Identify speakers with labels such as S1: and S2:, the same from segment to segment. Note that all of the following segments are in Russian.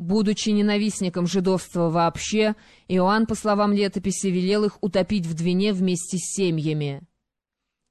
S1: Будучи ненавистником жидовства вообще, Иоанн, по словам летописи, велел их утопить в Двине вместе с семьями.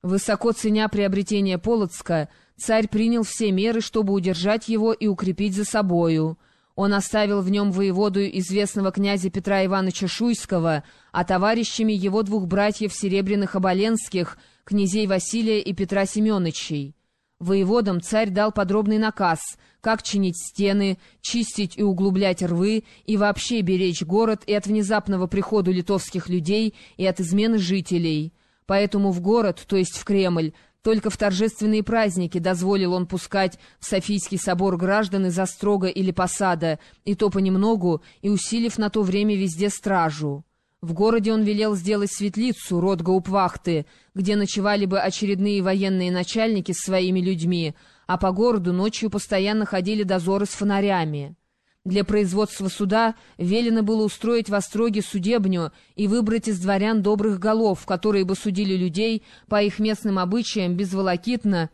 S1: Высоко ценя приобретение Полоцка, царь принял все меры, чтобы удержать его и укрепить за собою. Он оставил в нем воеводу известного князя Петра Ивановича Шуйского, а товарищами его двух братьев Серебряных Оболенских, князей Василия и Петра Семеновичей. Воеводам царь дал подробный наказ, как чинить стены, чистить и углублять рвы и вообще беречь город и от внезапного прихода литовских людей и от измены жителей. Поэтому в город, то есть в Кремль, только в торжественные праздники дозволил он пускать в Софийский собор граждан из Острога или Посада, и то понемногу, и усилив на то время везде стражу. В городе он велел сделать светлицу, род Гаупвахты, где ночевали бы очередные военные начальники с своими людьми, а по городу ночью постоянно ходили дозоры с фонарями. Для производства суда велено было устроить в Остроге судебню и выбрать из дворян добрых голов, которые бы судили людей по их местным обычаям безволокитно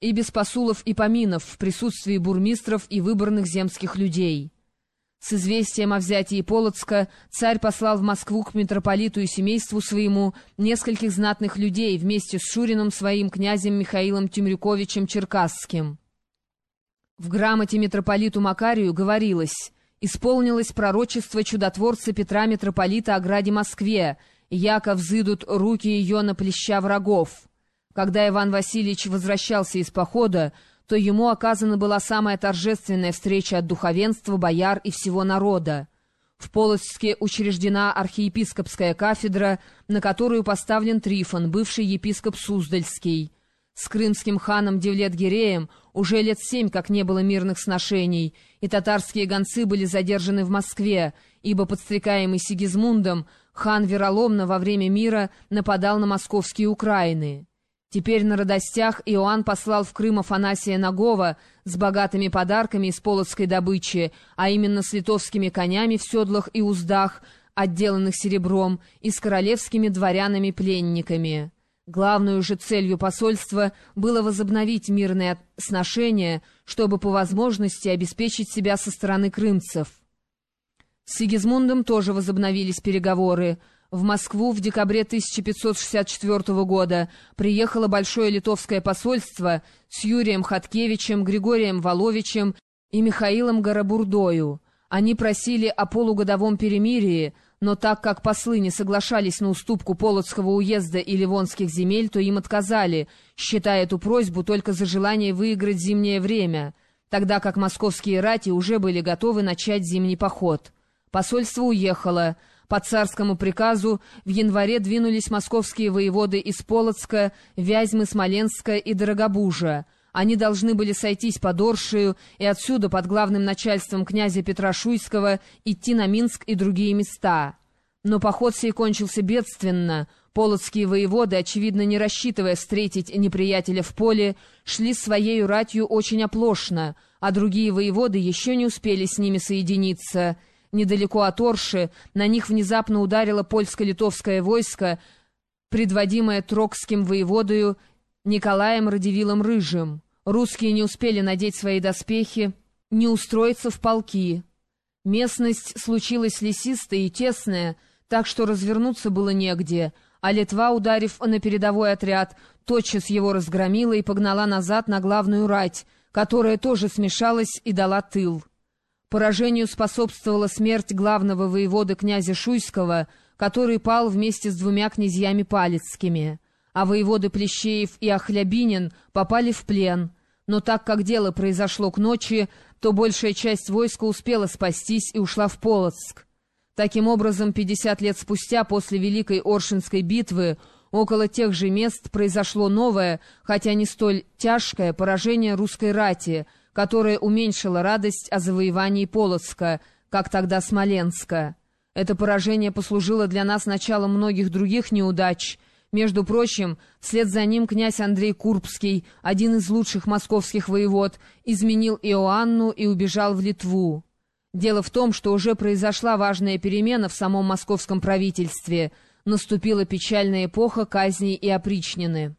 S1: и без посулов и поминов в присутствии бурмистров и выборных земских людей. С известием о взятии Полоцка царь послал в Москву к митрополиту и семейству своему нескольких знатных людей вместе с Шурином своим князем Михаилом Тимрюковичем Черкасским. В грамоте митрополиту Макарию говорилось «Исполнилось пророчество чудотворца Петра митрополита о граде Москве, яко взыдут руки ее на плеща врагов». Когда Иван Васильевич возвращался из похода, то ему оказана была самая торжественная встреча от духовенства, бояр и всего народа. В Полоцке учреждена архиепископская кафедра, на которую поставлен Трифон, бывший епископ Суздальский. С крымским ханом Девлет-Гиреем уже лет семь как не было мирных сношений, и татарские гонцы были задержаны в Москве, ибо, подстрекаемый Сигизмундом, хан вероломно во время мира нападал на московские Украины. Теперь на радостях Иоанн послал в Крым Афанасия Нагова с богатыми подарками из полоцкой добычи, а именно с литовскими конями в седлах и уздах, отделанных серебром, и с королевскими дворянами-пленниками. Главную же целью посольства было возобновить мирные сношения, чтобы по возможности обеспечить себя со стороны крымцев. С Сигизмундом тоже возобновились переговоры, в Москву в декабре 1564 года приехало Большое Литовское посольство с Юрием Хаткевичем, Григорием Воловичем и Михаилом Горобурдою. Они просили о полугодовом перемирии, но так как послы не соглашались на уступку Полоцкого уезда и Ливонских земель, то им отказали, считая эту просьбу только за желание выиграть зимнее время, тогда как московские рати уже были готовы начать зимний поход. Посольство уехало, по царскому приказу в январе двинулись московские воеводы из Полоцка, Вязьмы, Смоленска и Дорогобужа. Они должны были сойтись под Оршию и отсюда под главным начальством князя Петра Шуйского идти на Минск и другие места. Но поход сей кончился бедственно. Полоцкие воеводы, очевидно не рассчитывая встретить неприятеля в поле, шли своей ратью очень оплошно, а другие воеводы еще не успели с ними соединиться — Недалеко от Орши на них внезапно ударило польско-литовское войско, предводимое Трокским воеводою Николаем Радивилом Рыжим. Русские не успели надеть свои доспехи, не устроиться в полки. Местность случилась лесистая и тесная, так что развернуться было негде, а Литва, ударив на передовой отряд, тотчас его разгромила и погнала назад на главную рать, которая тоже смешалась и дала тыл. Поражению способствовала смерть главного воевода князя Шуйского, который пал вместе с двумя князьями Палецкими, а воеводы Плещеев и Охлябинин попали в плен. Но так как дело произошло к ночи, то большая часть войска успела спастись и ушла в Полоцк. Таким образом, 50 лет спустя, после Великой Оршинской битвы, около тех же мест произошло новое, хотя не столь тяжкое, поражение русской рати — которое уменьшило радость о завоевании Полоцка, как тогда Смоленска. Это поражение послужило для нас началом многих других неудач. Между прочим, вслед за ним князь Андрей Курбский, один из лучших московских воевод, изменил Иоанну и убежал в Литву. Дело в том, что уже произошла важная перемена в самом московском правительстве. Наступила печальная эпоха казней и опричнины.